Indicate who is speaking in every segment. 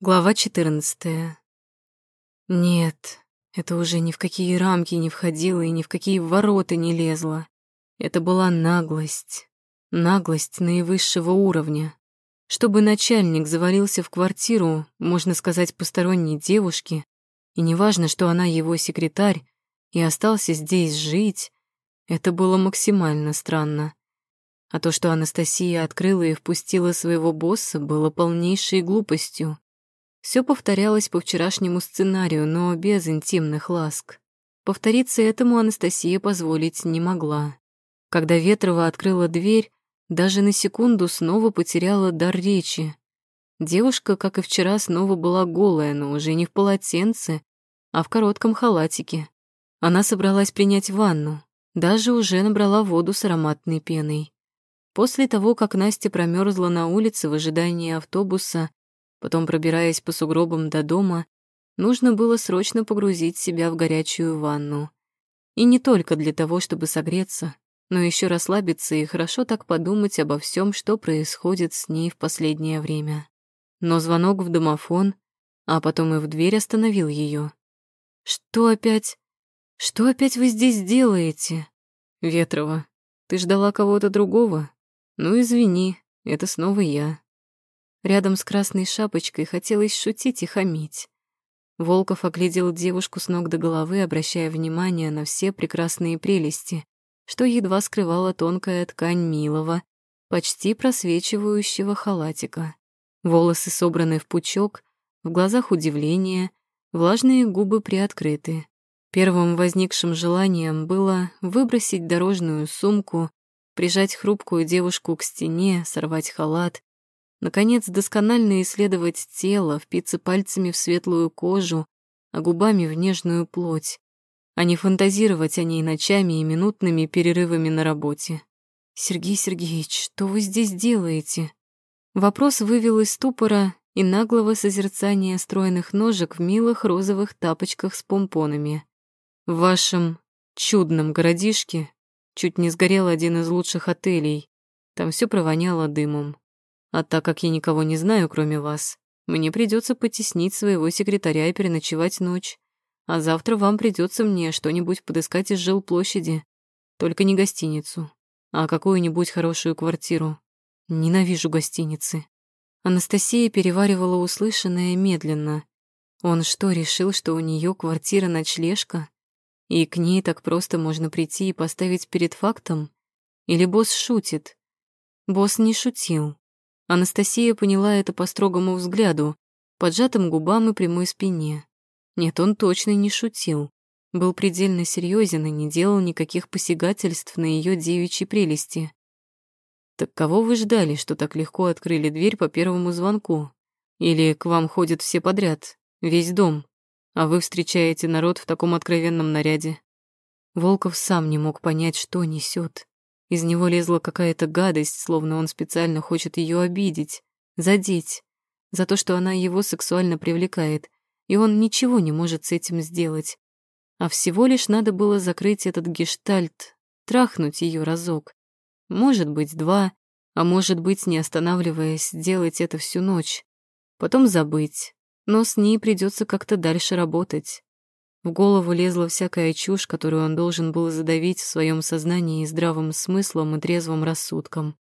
Speaker 1: Глава 14. Нет, это уже ни в какие рамки не входило и ни в какие ворота не лезло. Это была наглость. Наглость наивысшего уровня. Чтобы начальник завалился в квартиру, можно сказать, посторонней девушки, и неважно, что она его секретарь, и остался здесь жить, это было максимально странно. А то, что Анастасия открыла и впустила своего босса, было полнейшей глупостью. Все повторялось по вчерашнему сценарию, но без интимных ласк. Повториться этому Анастасия позволить не могла. Когда Ветрова открыла дверь, даже на секунду снова потеряла дар речи. Девушка, как и вчера, снова была голая, но уже не в полотенце, а в коротком халатике. Она собралась принять ванну, даже уже набрала воду с ароматной пеной. После того, как Настя промерзла на улице в ожидании автобуса, Потом, пробираясь по сугробам до дома, нужно было срочно погрузить себя в горячую ванну. И не только для того, чтобы согреться, но еще расслабиться и хорошо так подумать обо всем, что происходит с ней в последнее время. Но звонок в домофон, а потом и в дверь остановил ее. «Что опять? Что опять вы здесь делаете?» «Ветрова, ты ждала кого-то другого? Ну, извини, это снова я». Рядом с красной шапочкой хотелось шутить и хамить. Волков оглядел девушку с ног до головы, обращая внимание на все прекрасные прелести, что едва скрывала тонкая ткань милого, почти просвечивающего халатика. Волосы собраны в пучок, в глазах удивление, влажные губы приоткрыты. Первым возникшим желанием было выбросить дорожную сумку, прижать хрупкую девушку к стене, сорвать халат, Наконец, досконально исследовать тело, впиться пальцами в светлую кожу, а губами в нежную плоть, а не фантазировать о ней ночами и минутными перерывами на работе. «Сергей Сергеевич, что вы здесь делаете?» Вопрос вывел из ступора и наглого созерцания стройных ножек в милых розовых тапочках с помпонами. В вашем чудном городишке чуть не сгорел один из лучших отелей. Там все провоняло дымом. А так как я никого не знаю, кроме вас, мне придется потеснить своего секретаря и переночевать ночь. А завтра вам придется мне что-нибудь подыскать из жилплощади. Только не гостиницу, а какую-нибудь хорошую квартиру. Ненавижу гостиницы. Анастасия переваривала услышанное медленно. Он что, решил, что у нее квартира-ночлежка? И к ней так просто можно прийти и поставить перед фактом? Или босс шутит? Босс не шутил. Анастасия поняла это по строгому взгляду, поджатым губам и прямой спине. Нет, он точно не шутил. Был предельно серьезен и не делал никаких посягательств на ее девичьи прелести. «Так кого вы ждали, что так легко открыли дверь по первому звонку? Или к вам ходят все подряд, весь дом, а вы встречаете народ в таком откровенном наряде?» Волков сам не мог понять, что несет. Из него лезла какая-то гадость, словно он специально хочет ее обидеть, задеть, за то, что она его сексуально привлекает, и он ничего не может с этим сделать. А всего лишь надо было закрыть этот гештальт, трахнуть ее разок. Может быть, два, а может быть, не останавливаясь, делать это всю ночь. Потом забыть, но с ней придется как-то дальше работать. В голову лезла всякая чушь, которую он должен был задавить в своем сознании здравым смыслом и трезвым рассудком.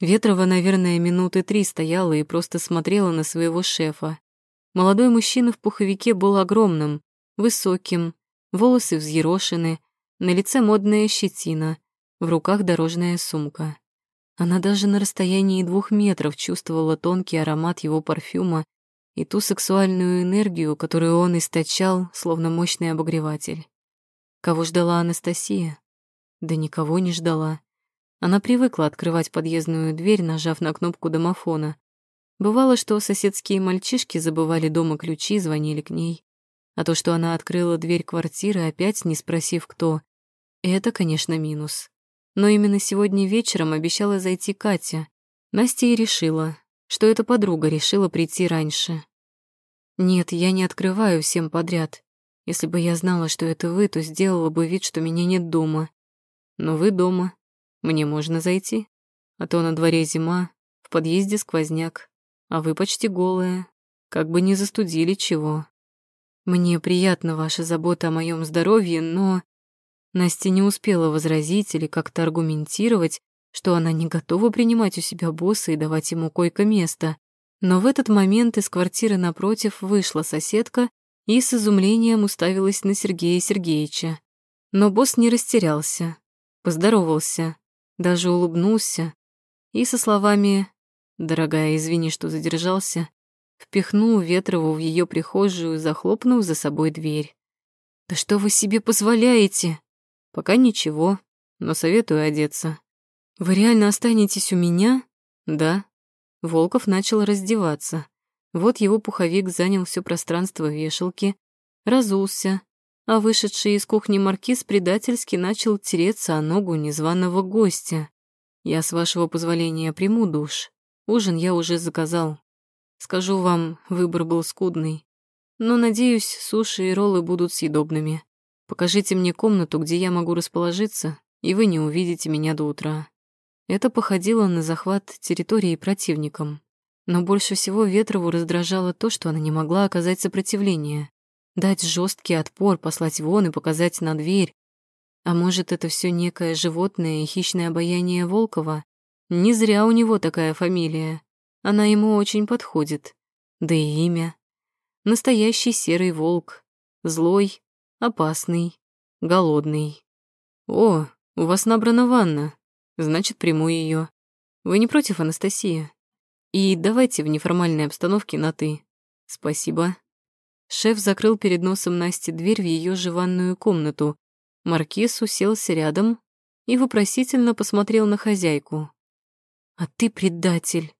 Speaker 1: Ветрова, наверное, минуты три стояла и просто смотрела на своего шефа. Молодой мужчина в пуховике был огромным, высоким, волосы взъерошены, на лице модная щетина, в руках дорожная сумка. Она даже на расстоянии двух метров чувствовала тонкий аромат его парфюма и ту сексуальную энергию, которую он источал, словно мощный обогреватель. Кого ждала Анастасия? Да никого не ждала. Она привыкла открывать подъездную дверь, нажав на кнопку домофона. Бывало, что соседские мальчишки забывали дома ключи, звонили к ней. А то, что она открыла дверь квартиры, опять не спросив, кто, это, конечно, минус. Но именно сегодня вечером обещала зайти Катя. Настя и решила, что эта подруга решила прийти раньше. Нет, я не открываю всем подряд. Если бы я знала, что это вы, то сделала бы вид, что меня нет дома. Но вы дома. Мне можно зайти. А то на дворе зима, в подъезде сквозняк, а вы почти голая. как бы не застудили чего. Мне приятна ваша забота о моем здоровье, но... Настя не успела возразить или как-то аргументировать, что она не готова принимать у себя босса и давать ему койко-место. Но в этот момент из квартиры напротив вышла соседка и с изумлением уставилась на Сергея Сергеевича. Но босс не растерялся, поздоровался, даже улыбнулся и со словами «Дорогая, извини, что задержался», впихнул Ветрову в ее прихожую, захлопнув за собой дверь. «Да что вы себе позволяете?» «Пока ничего, но советую одеться». «Вы реально останетесь у меня?» «Да». Волков начал раздеваться. Вот его пуховик занял все пространство вешалки, разулся, а вышедший из кухни маркиз предательски начал тереться о ногу незваного гостя. «Я, с вашего позволения, приму душ. Ужин я уже заказал. Скажу вам, выбор был скудный. Но, надеюсь, суши и роллы будут съедобными. Покажите мне комнату, где я могу расположиться, и вы не увидите меня до утра». Это походило на захват территории противником. Но больше всего Ветрову раздражало то, что она не могла оказать сопротивление. Дать жесткий отпор, послать вон и показать на дверь. А может, это все некое животное и хищное обаяние Волкова? Не зря у него такая фамилия. Она ему очень подходит. Да и имя. Настоящий серый волк. Злой, опасный, голодный. О, у вас набрана ванна. Значит, приму ее. Вы не против, Анастасия? И давайте в неформальной обстановке на «ты». Спасибо. Шеф закрыл перед носом Насти дверь в ее же ванную комнату. Маркиз уселся рядом и вопросительно посмотрел на хозяйку. «А ты предатель!»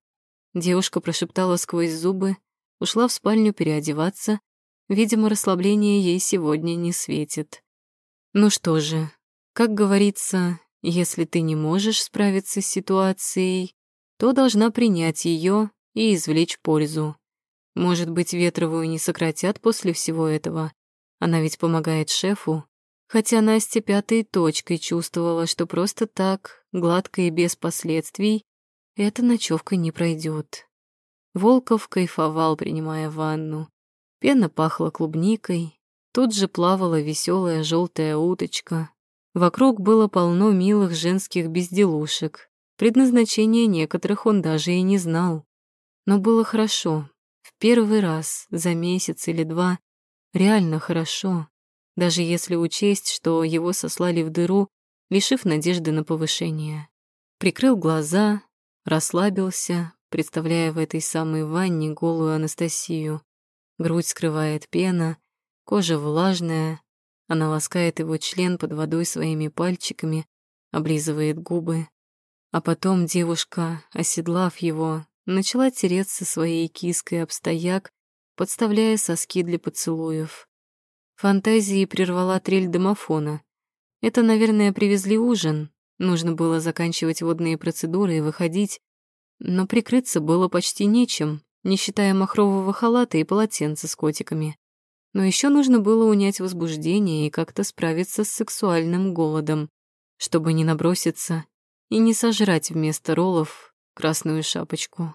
Speaker 1: Девушка прошептала сквозь зубы, ушла в спальню переодеваться. Видимо, расслабление ей сегодня не светит. Ну что же, как говорится, если ты не можешь справиться с ситуацией, то должна принять ее и извлечь пользу. Может быть, Ветровую не сократят после всего этого. Она ведь помогает шефу. Хотя Настя пятой точкой чувствовала, что просто так, гладко и без последствий, эта ночевка не пройдет. Волков кайфовал, принимая ванну. Пена пахла клубникой, тут же плавала веселая желтая уточка. Вокруг было полно милых женских безделушек, Предназначение некоторых он даже и не знал. Но было хорошо. В первый раз за месяц или два реально хорошо, даже если учесть, что его сослали в дыру, лишив надежды на повышение. Прикрыл глаза, расслабился, представляя в этой самой ванне голую Анастасию. Грудь скрывает пена, кожа влажная, она ласкает его член под водой своими пальчиками, облизывает губы. А потом девушка, оседлав его, начала тереться своей киской об стояк, подставляя соски для поцелуев. Фантазии прервала трель домофона. Это, наверное, привезли ужин. Нужно было заканчивать водные процедуры и выходить. Но прикрыться было почти нечем, не считая махрового халата и полотенца с котиками. Но еще нужно было унять возбуждение и как-то справиться с сексуальным голодом, чтобы не наброситься и не сожрать вместо роллов красную шапочку.